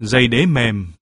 Dây đế mềm.